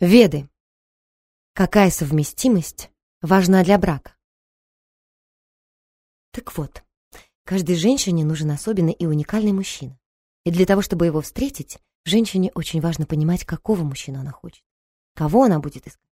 Веды. Какая совместимость важна для брака? Так вот, каждой женщине нужен особенный и уникальный мужчина. И для того, чтобы его встретить, женщине очень важно понимать, какого мужчину она хочет, кого она будет искать.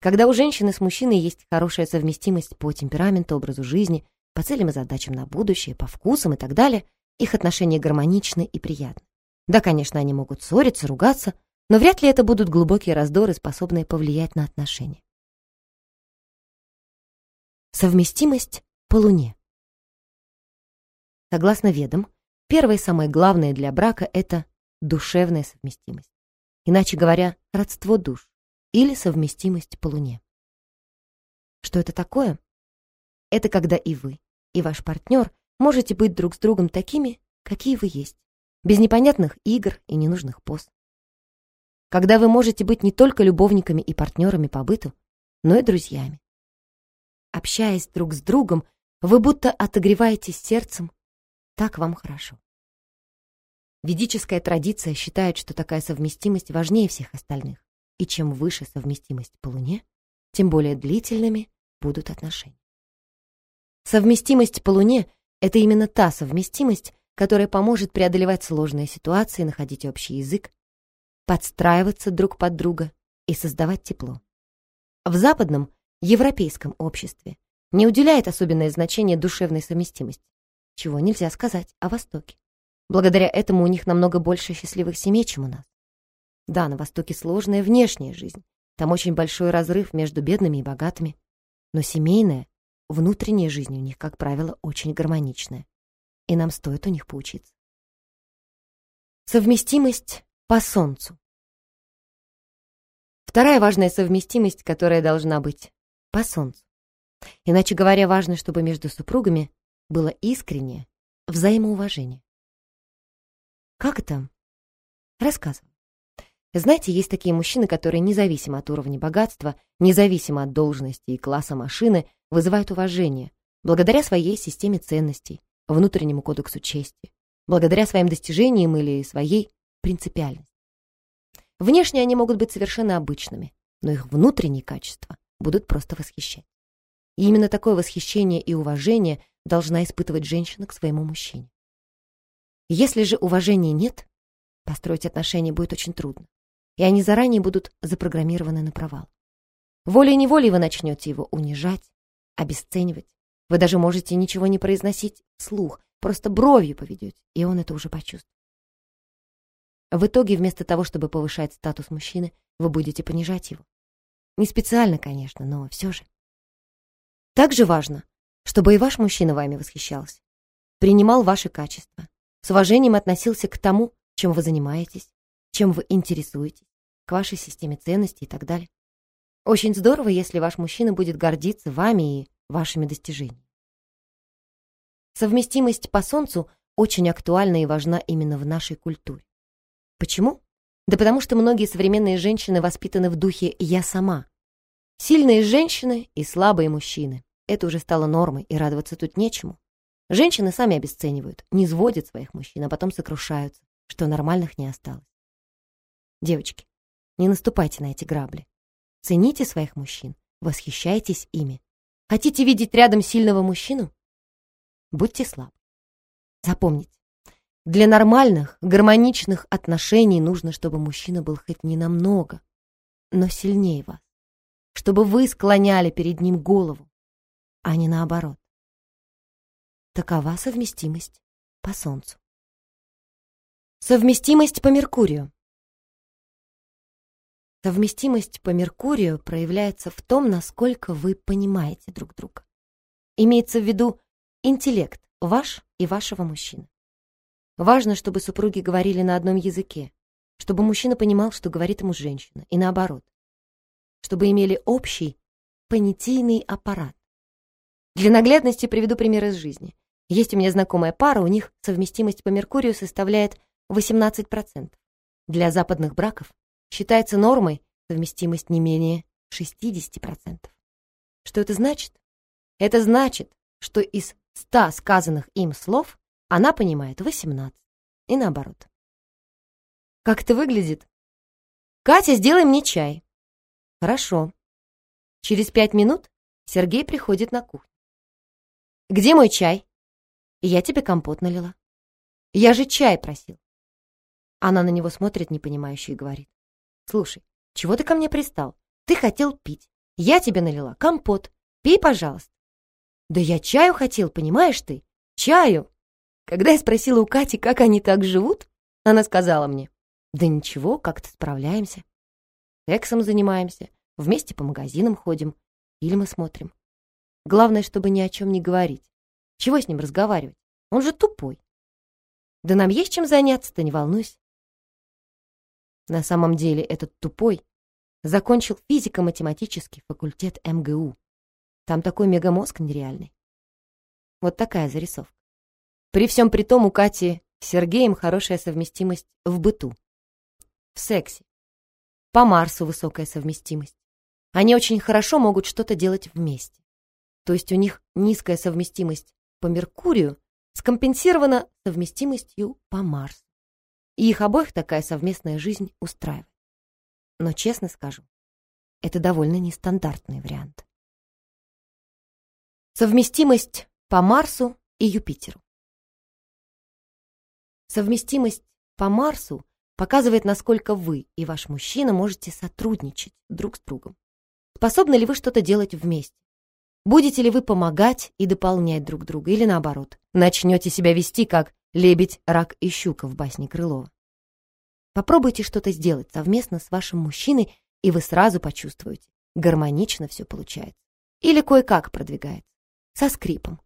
Когда у женщины с мужчиной есть хорошая совместимость по темпераменту, образу жизни, по целям и задачам на будущее, по вкусам и так далее, их отношения гармоничны и приятны. Да, конечно, они могут ссориться, ругаться, но вряд ли это будут глубокие раздоры, способные повлиять на отношения. Совместимость по Луне. Согласно ведам, первое и самое главное для брака — это душевная совместимость. Иначе говоря, родство душ или совместимость по Луне. Что это такое? Это когда и вы, и ваш партнер можете быть друг с другом такими, какие вы есть, без непонятных игр и ненужных поз когда вы можете быть не только любовниками и партнерами по быту, но и друзьями. Общаясь друг с другом, вы будто отогреваетесь сердцем, так вам хорошо. Ведическая традиция считает, что такая совместимость важнее всех остальных, и чем выше совместимость по Луне, тем более длительными будут отношения. Совместимость по Луне — это именно та совместимость, которая поможет преодолевать сложные ситуации, находить общий язык, подстраиваться друг под друга и создавать тепло. В западном, европейском обществе не уделяет особенное значение душевной совместимости, чего нельзя сказать о Востоке. Благодаря этому у них намного больше счастливых семей, чем у нас. Да, на Востоке сложная внешняя жизнь, там очень большой разрыв между бедными и богатыми, но семейная, внутренняя жизнь у них, как правило, очень гармоничная, и нам стоит у них поучиться. Совместимость по Солнцу. Вторая важная совместимость, которая должна быть по солнцу. Иначе говоря, важно, чтобы между супругами было искреннее взаимоуважение. Как это? Рассказываю. Знаете, есть такие мужчины, которые независимо от уровня богатства, независимо от должности и класса машины, вызывают уважение благодаря своей системе ценностей, внутреннему кодексу чести, благодаря своим достижениям или своей принципиальности. Внешне они могут быть совершенно обычными, но их внутренние качества будут просто восхищать. И именно такое восхищение и уважение должна испытывать женщина к своему мужчине. Если же уважения нет, построить отношения будет очень трудно, и они заранее будут запрограммированы на провал. Волей-неволей вы начнете его унижать, обесценивать. Вы даже можете ничего не произносить вслух, просто бровью поведете, и он это уже почувствует. В итоге, вместо того, чтобы повышать статус мужчины, вы будете понижать его. Не специально, конечно, но все же. Также важно, чтобы и ваш мужчина вами восхищался, принимал ваши качества, с уважением относился к тому, чем вы занимаетесь, чем вы интересуетесь, к вашей системе ценностей и так далее. Очень здорово, если ваш мужчина будет гордиться вами и вашими достижениями. Совместимость по Солнцу очень актуальна и важна именно в нашей культуре. Почему? Да потому что многие современные женщины воспитаны в духе «я сама». Сильные женщины и слабые мужчины. Это уже стало нормой, и радоваться тут нечему. Женщины сами обесценивают, не сводят своих мужчин, а потом сокрушаются, что нормальных не осталось. Девочки, не наступайте на эти грабли. Цените своих мужчин, восхищайтесь ими. Хотите видеть рядом сильного мужчину? Будьте слабы. Запомните, для нормальных, гармоничных отношений нужно, чтобы мужчина был хоть не намного, но сильнее вас. Чтобы вы склоняли перед ним голову, а не наоборот. Такова совместимость по Солнцу. Совместимость по Меркурию. Совместимость по Меркурию проявляется в том, насколько вы понимаете друг друга. Имеется в виду интеллект ваш и вашего мужчины. Важно, чтобы супруги говорили на одном языке, чтобы мужчина понимал, что говорит ему женщина, и наоборот. Чтобы имели общий понятийный аппарат. Для наглядности приведу пример из жизни. Есть у меня знакомая пара, у них совместимость по Меркурию составляет 18%. Для западных браков считается нормой совместимость не менее 60%. Что это значит? Это значит, что из 100 сказанных им слов она понимает 18. И наоборот. Как это выглядит? «Катя, сделай мне чай». Хорошо. Через пять минут Сергей приходит на кухню. Где мой чай? Я тебе компот налила. Я же чай просил. Она на него смотрит непонимающе и говорит. Слушай, чего ты ко мне пристал? Ты хотел пить. Я тебе налила компот. Пей, пожалуйста. Да я чаю хотел, понимаешь ты? Чаю. Когда я спросила у Кати, как они так живут, она сказала мне, да ничего, как-то справляемся. Сексом занимаемся, вместе по магазинам ходим, фильмы смотрим. Главное, чтобы ни о чем не говорить. Чего с ним разговаривать? Он же тупой. Да нам есть чем заняться-то, не волнуйся. На самом деле этот тупой закончил физико-математический факультет МГУ. Там такой мегамозг нереальный. Вот такая зарисовка. При всем при том у Кати с Сергеем хорошая совместимость в быту. В сексе. По Марсу высокая совместимость. Они очень хорошо могут что-то делать вместе. То есть у них низкая совместимость по Меркурию скомпенсирована совместимостью по Марсу. И их обоих такая совместная жизнь устраивает. Но, честно скажу, это довольно нестандартный вариант. Совместимость по Марсу и Юпитеру. Совместимость по Марсу показывает, насколько вы и ваш мужчина можете сотрудничать друг с другом. Способны ли вы что-то делать вместе? Будете ли вы помогать и дополнять друг друга, или наоборот, начнете себя вести как лебедь, рак и щука в басне Крылова? Попробуйте что-то сделать совместно с вашим мужчиной, и вы сразу почувствуете, гармонично все получается. Или кое-как продвигается, со скрипом.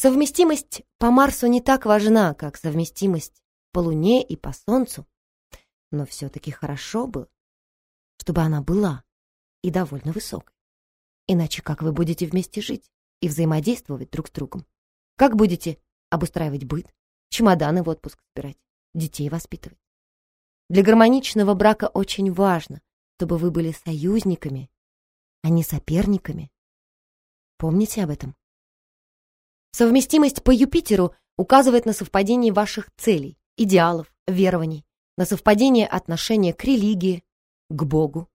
Совместимость по Марсу не так важна, как совместимость по Луне и по Солнцу, но все-таки хорошо бы, чтобы она была и довольно высокой. Иначе как вы будете вместе жить и взаимодействовать друг с другом? Как будете обустраивать быт, чемоданы в отпуск собирать, детей воспитывать? Для гармоничного брака очень важно, чтобы вы были союзниками, а не соперниками. Помните об этом. Совместимость по Юпитеру указывает на совпадение ваших целей, идеалов, верований, на совпадение отношения к религии, к Богу.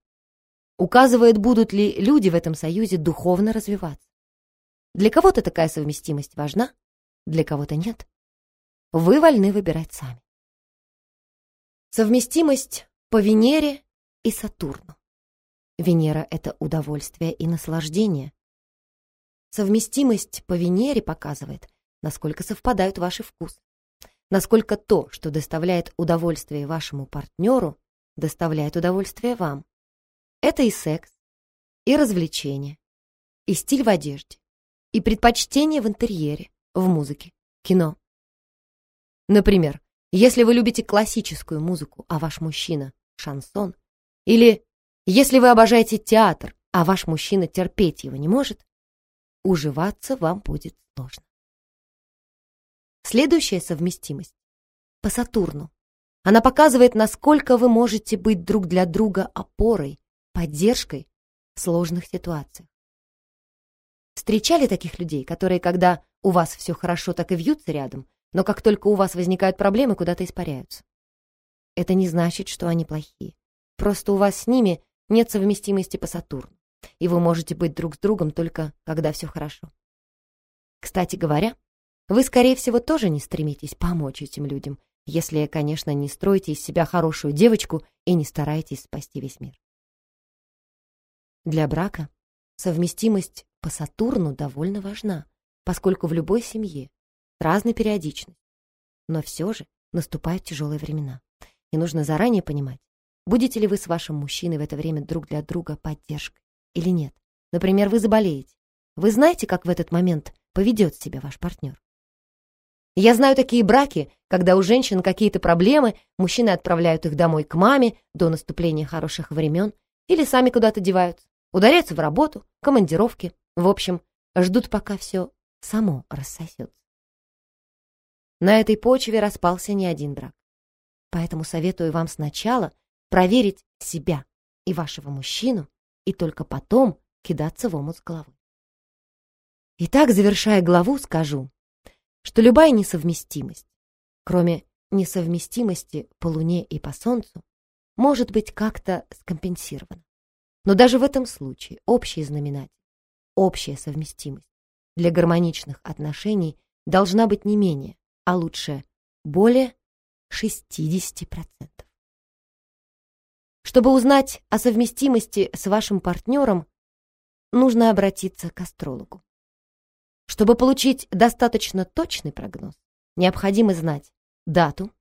Указывает, будут ли люди в этом союзе духовно развиваться. Для кого-то такая совместимость важна, для кого-то нет. Вы вольны выбирать сами. Совместимость по Венере и Сатурну. Венера — это удовольствие и наслаждение. Совместимость по Венере показывает, насколько совпадают ваши вкусы, насколько то, что доставляет удовольствие вашему партнеру, доставляет удовольствие вам. Это и секс, и развлечение, и стиль в одежде, и предпочтение в интерьере, в музыке, кино. Например, если вы любите классическую музыку, а ваш мужчина — шансон, или если вы обожаете театр, а ваш мужчина терпеть его не может, уживаться вам будет сложно. Следующая совместимость по Сатурну. Она показывает, насколько вы можете быть друг для друга опорой, поддержкой в сложных ситуациях. Встречали таких людей, которые, когда у вас все хорошо, так и вьются рядом, но как только у вас возникают проблемы, куда-то испаряются. Это не значит, что они плохие. Просто у вас с ними нет совместимости по Сатурну, и вы можете быть друг с другом только когда все хорошо. Кстати говоря, вы, скорее всего, тоже не стремитесь помочь этим людям, если, конечно, не строите из себя хорошую девочку и не стараетесь спасти весь мир. Для брака совместимость по Сатурну довольно важна, поскольку в любой семье разной периодичностью. Но все же наступают тяжелые времена. И нужно заранее понимать, будете ли вы с вашим мужчиной в это время друг для друга поддержкой или нет. Например, вы заболеете. Вы знаете, как в этот момент поведет себя ваш партнер? Я знаю такие браки, когда у женщин какие-то проблемы, мужчины отправляют их домой к маме до наступления хороших времен или сами куда-то деваются, ударяются в работу, командировки. В общем, ждут, пока все само рассосется. На этой почве распался не один брак. Поэтому советую вам сначала проверить себя и вашего мужчину, и только потом кидаться в омут с головой. Итак, завершая главу, скажу, что любая несовместимость, кроме несовместимости по Луне и по Солнцу, может быть как-то скомпенсирована. Но даже в этом случае общий знаменатель, общая совместимость для гармоничных отношений должна быть не менее, а лучше более 60%. Чтобы узнать о совместимости с вашим партнером, нужно обратиться к астрологу. Чтобы получить достаточно точный прогноз, необходимо знать дату,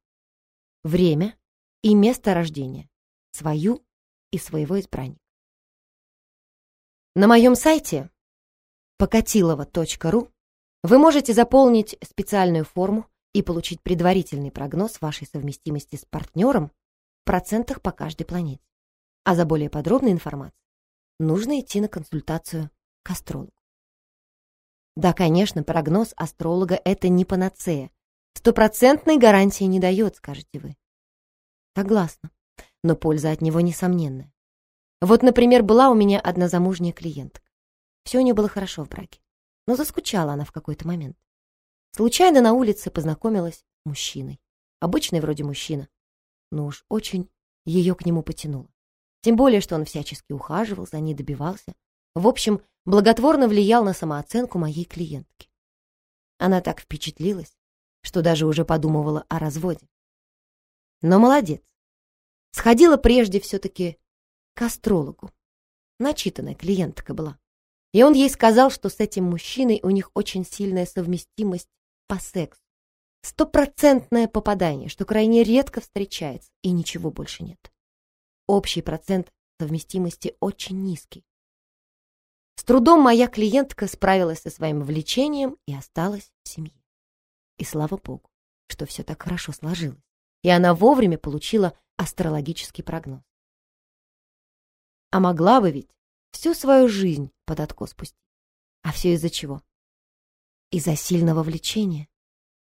время и место рождения, свою и своего избранника. На моем сайте покатилова.ру вы можете заполнить специальную форму и получить предварительный прогноз вашей совместимости с партнером процентах по каждой планете. А за более подробной информацией нужно идти на консультацию к астрологу. Да, конечно, прогноз астролога — это не панацея. Стопроцентной гарантии не дает, скажете вы. Согласна, но польза от него несомненная. Вот, например, была у меня одна замужняя клиентка. Все у нее было хорошо в браке, но заскучала она в какой-то момент. Случайно на улице познакомилась с мужчиной. Обычный вроде мужчина. Но уж очень ее к нему потянуло. Тем более, что он всячески ухаживал за ней, добивался. В общем, благотворно влиял на самооценку моей клиентки. Она так впечатлилась, что даже уже подумывала о разводе. Но молодец. Сходила прежде все-таки к астрологу. Начитанная клиентка была. И он ей сказал, что с этим мужчиной у них очень сильная совместимость по сексу. Стопроцентное попадание, что крайне редко встречается, и ничего больше нет общий процент совместимости очень низкий. С трудом моя клиентка справилась со своим влечением и осталась в семье. И слава богу, что все так хорошо сложилось, и она вовремя получила астрологический прогноз. А могла бы ведь всю свою жизнь под откос пустить. А все из-за чего? Из-за сильного влечения.